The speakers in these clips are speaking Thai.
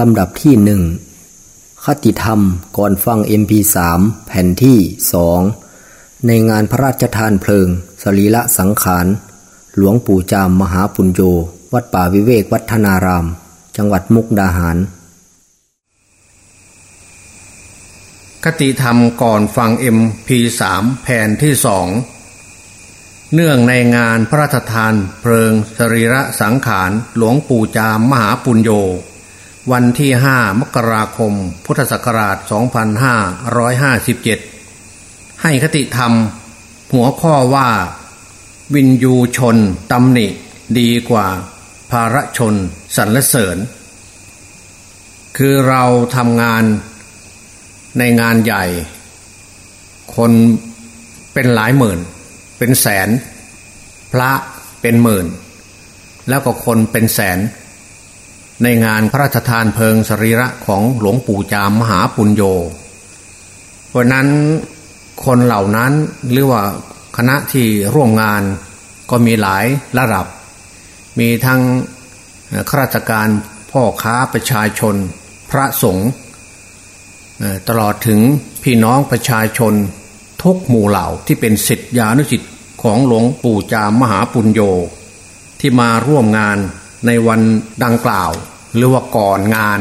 ลำดับที่หนึ่งคติธรรมก่อนฟัง MP3 แผ่นที่สองในงานพระราชทานเพลิง สรีละสังขาร หลวงปู่จามมหาปุญโญ วัดป่าวิเวกวัฒนาราม จังหวัดมุกดาหาร คติธรรมก่อนฟัง MP3 แผ่นที่สองเนื่องในงานพระราชทานเพลิง สรีระสังขาร หลวงปู่จามมหาปุญโญ วันที่ห้ามกราคม พุทธศักราช 2557 ให้คติธรรม หัวข้อว่า วินยูชนตำหนิ ดีกว่า ภาระชนสรรเสริญ คือเราทำงานในงานใหญ่ คนเป็นหลายหมื่น เป็นแสน พระเป็นหมื่น แล้วก็คนเป็นแสน ในงานพระราชทานเพลิงสรีระของหลวงปู่จามมหาปุญโญเพราะนั้นคนเหล่านั้นหรือว่าคณะที่ร่วมงานก็มีหลายระดับ มีทั้งข้าราชการพ่อค้าประชาชน พระสงฆ์ตลอดถึงพี่น้องประชาชนทุกหมู่เหล่าที่เป็นสิทธิานุสิทธิ์ของหลวงปู่จามมหาปุญโญที่มาร่วมงานในวันดังกล่าว หรือว่าก่อนงาน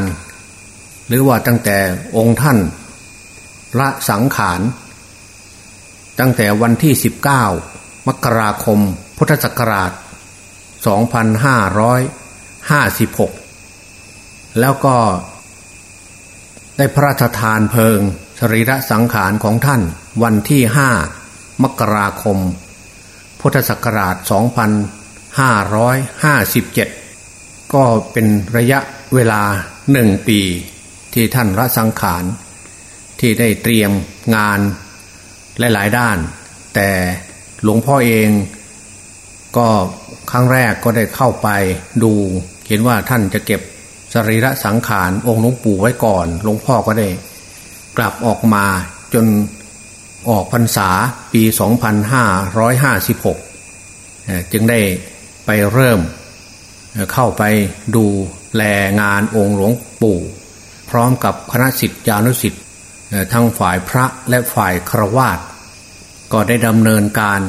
หรือว่าตั้งแต่องค์ท่านละสังขาร ตั้งแต่วันที่ 19 มกราคม พุทธศักราช 2556 แล้วก็ได้พระราชทานเพลิง สรีระสังขารของท่านวันที่ห้ามกราคม พุทธศักราช 2557 ก็เป็นระยะเวลาหนึ่งปี ที่ท่านระสังขาร ที่ได้เตรียมงานหลายๆด้าน แต่หลวงพ่อเองก็ครั้งแรกก็ได้เข้าไปดู เห็นว่าท่านจะเก็บสรีระสังขารองค์หลวงปู่ไว้ก่อน หลวงพ่อก็ได้กลับออกมาจนออกพรรษาปี 2556 จึงได้ไปเริ่ม เข้าไปดูแลงานองค์หลวงปู่ พร้อมกับคณะสิทธิานุสิทธิ์ทั้งฝ่ายพระและฝ่ายครวาสก็ได้ดำเนินการ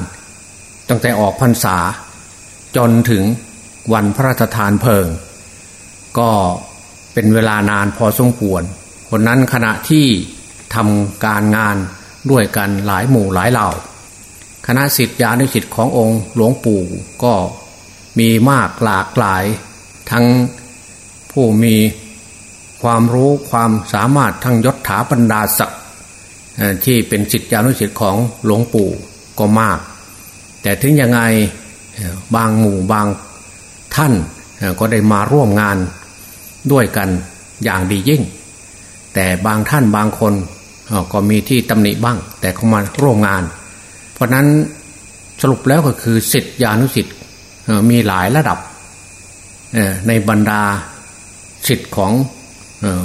ตั้งแต่ออกพรรษา จนถึงวันพระราชทานเพลิง ก็เป็นเวลานานพอสมควรคนนั้นขณะที่ทำการงานด้วยกันหลายหมู่หลายเหล่า คณะสิทธิานุสิทธิ์ขององค์หลวงปู่ก็ มีมากหลากหลาย ทั้งผู้มีความรู้ความสามารถทั้งยศถาบรรดาศักดิ์ที่เป็นสิทธิานุสิทธิ์ของหลวงปู่ก็มาก แต่ถึงยังไงบางหมู่บางท่านก็ได้มาร่วมงานด้วยกันอย่างดียิ่ง แต่บางท่านบางคนก็มีที่ตำหนิบ้าง แต่เขามาร่วมงาน เพราะนั้นสรุปแล้วก็คือสิทธิานุสิทธิ์ มีหลายระดับในบรรดาสิทธิ์ของ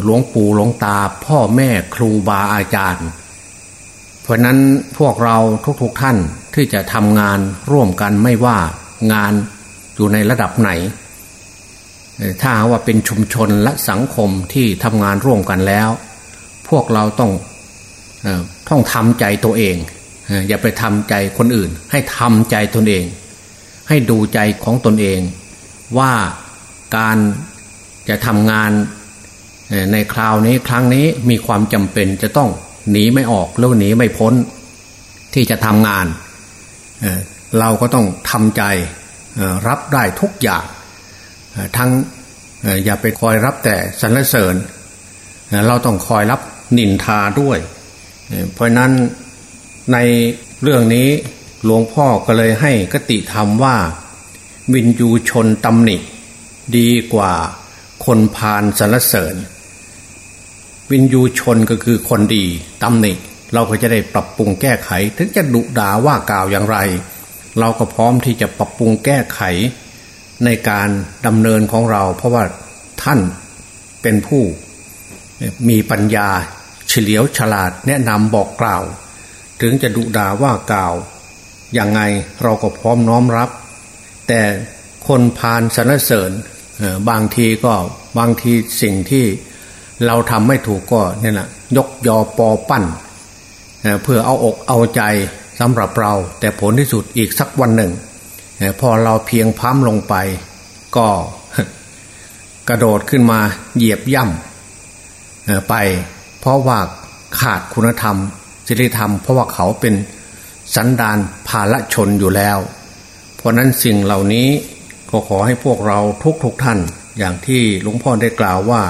หลวงปู่หลวงตา พ่อแม่ครูบาอาจารย์ เพราะนั้นพวกเราทุกๆทท่านที่จะทำงานร่วมกันไม่ว่างานอยู่ในระดับไหน ถ้าว่าเป็นชุมชนและสังคมที่ทำงานร่วมกันแล้ว พวกเราต้องต้องทำใจตัวเอง อย่าไปทำใจคนอื่น ให้ทำใจตนเอง ให้ดูใจของตนเอง ว่าการจะทำงานในคราวนี้ครั้งนี้มีความจำเป็นจะต้องหนีไม่ออกแล้วหนีไม่พ้น ที่จะทำงาน เราก็ต้องทำใจรับได้ทุกอย่าง ทั้งอย่าไปคอยรับแต่สรรเสริญ เราต้องคอยรับนินทาด้วย เพราะนั้นในเรื่องนี้ หลวงพ่อก็เลยให้กติธรรมว่า วินยูชนตำหนิ ดีกว่าคนพาลสรรเสริญ วินยูชนก็คือคนดีตำหนิ เราก็จะได้ปรับปรุงแก้ไข ถึงจะดุด่าว่ากล่าวอย่างไร เราก็พร้อมที่จะปรับปรุงแก้ไข ในการดำเนินของเรา เพราะว่าท่านเป็นผู้มีปัญญาเฉลียวฉลาดแนะนำบอกกล่าว ถึงจะดุด่าว่ากล่าว อย่างไงเราก็พร้อมน้อมรับ แต่คนพานสรรเสริญบางทีก็บางทีสิ่งที่เราทำไม่ถูกก็เนี่ยแหละยกยอปอปั้นเพื่อเอาอกเอาใจสำหรับเรา แต่ผลที่สุดอีกสักวันหนึ่ง พอเราเพียงพั้มลงไป ก็กระโดดขึ้นมาเหยียบย่ำไป เพราะว่าขาดคุณธรรมจริยธรรม เพราะว่าเขาเป็น สันดานภาละชนอยู่แล้ว เพราะนั้นสิ่งเหล่านี้ก็ขอให้พวกเราทุกทุกท่าน อย่างที่หลวงพ่อได้กล่าวว่า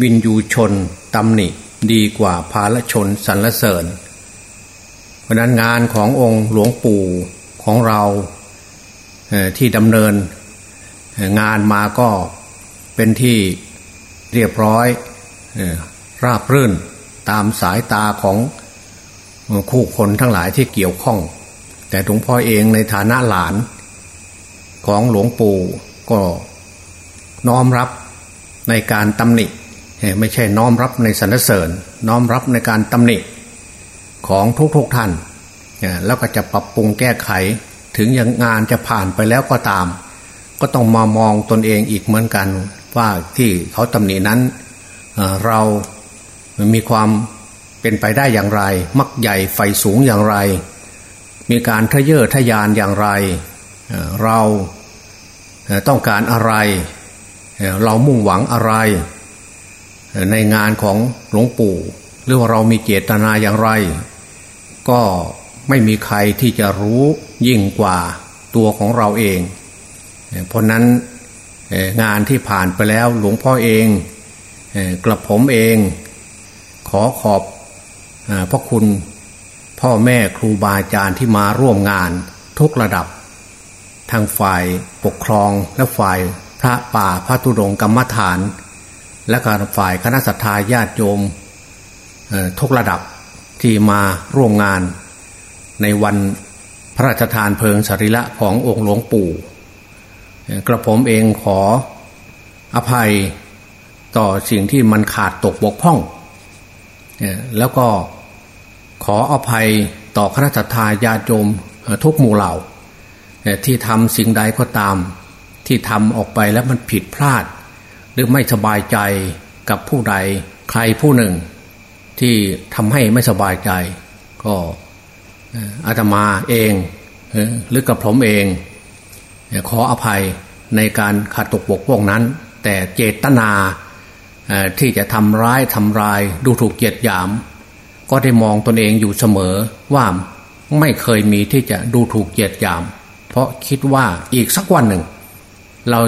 วินยูชนตำหนิดีกว่าภาละชนสรรเสริญ เพราะนั้นงานขององค์หลวงปู่ของเราที่ดำเนินงานมาก็เป็นที่เรียบร้อยราบรื่นตามสายตาของ คู่คนทั้งหลายที่เกี่ยวข้อง แต่หลวงพ่อเองในฐานะหลานของหลวงปู่ก็น้อมรับในการตำหนิไม่ใช่น้อมรับในสรรเสริญ น้อมรับในการตำหนิของทุกๆทท่านแล้วก็จะปรับปรุงแก้ไขถึงอย่างงานจะผ่านไปแล้วก็ตาม ก็ต้องมามองตนเองอีกเหมือนกัน ว่าที่เขาตำหนินั้นเรามีความ เป็นไปได้อย่างไร มักใหญ่ไฟสูงอย่างไร มีการทะเยอทะยานอย่างไร เราต้องการอะไร เรามุ่งหวังอะไร ในงานของหลวงปู่ หรือว่าเรามีเจตนาอย่างไร ก็ไม่มีใครที่จะรู้ยิ่งกว่าตัวของเราเอง เพราะนั้นงานที่ผ่านไปแล้วหลวงพ่อเองกระผมเอง ขอขอบ พระคุณพ่อแม่ครูบาอาจารย์ที่มาร่วมงานทุกระดับ ทางฝ่ายปกครองและฝ่ายพระป่าพระธุดงกรรมฐาน และการฝ่ายคณะสัตยาญาติโยมทุกระดับที่มาร่วมงาน ในวันพระราชทานเพลิงสรีระขององค์หลวงปู่กระผมเองขออภัยต่อสิ่งที่มันขาดตกบกพร่อง แล้วก็ ขออภัยต่อคณะทาญาโยมทุกหมู่เหล่าที่ทำสิ่งใดก็ตาม ที่ทำออกไปแล้วมันผิดพลาด หรือไม่สบายใจกับผู้ใดใครผู้หนึ่ง ที่ทำให้ไม่สบายใจ ก็อาตมาเองหรือกับผมเอง ขออภัยในการขาดตกบกพร่องนั้น แต่เจตนาที่จะทำร้ายทำลายดูถูกเกียดหยาม ก็ได้มองตนเองอยู่เสมอว่าไม่เคยมีที่จะดูถูกเกียดหยาม เพราะคิดว่าอีกสักวันหนึ่ง เรา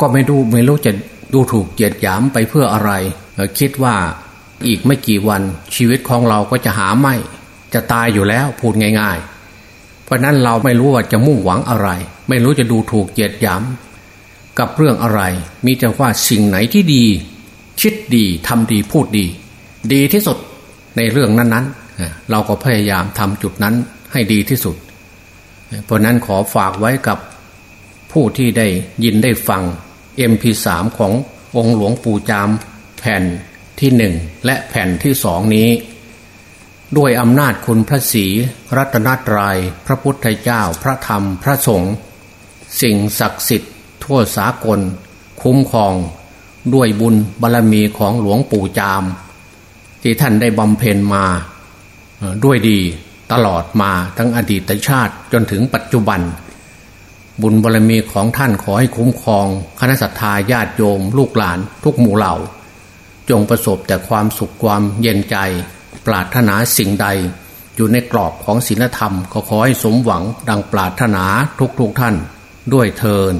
ก็ไม่ดูไม่รู้จะดูถูกเกียดหยามไปเพื่ออะไร คิดว่าอีกไม่กี่วันชีวิตของเราก็จะหาไม่จะตายอยู่แล้วพูดง่าย ๆ เพราะนั้นเราไม่รู้ว่าจะมุ่งหวังอะไร ไม่รู้จะดูถูกเกียดหยามกับเรื่องอะไร มีแต่ว่าสิ่งไหนที่ดี คิดดีทำดีพูดดี ดีที่สุด ในเรื่องนั้นๆ เราก็พยายามทำจุดนั้นให้ดีที่สุด เพราะนั้นขอฝากไว้กับผู้ที่ได้ยินได้ฟัง MP3 ขององค์หลวงปู่จามแผ่นที่หนึ่งและแผ่นที่สองนี้ ด้วยอำนาจคุณพระศรีรัตนตรยัยพระพุทธเจ้าพระธรรมพระสงฆ์สิ่งศักดิ์สิทธิ์ทั่วสากล คุ้มครอง ด้วยบุญบารรมีของหลวงปู่จาม ที่ท่านได้บำเพ็ญมาด้วยดีตลอดมาทั้งอดีตชาติจนถึงปัจจุบัน บุญบารมีของท่านขอให้คุ้มครอง คณะสัตยาญาติโยม ลูกหลาน ทุกหมู่เหล่า จงประสบแต่ความสุขความเย็นใจ ปรารถนาสิ่งใด อยู่ในกรอบของศีลธรรม ก็ขอให้สมหวังดังปรารถนาทุกๆทท่านด้วยเทิน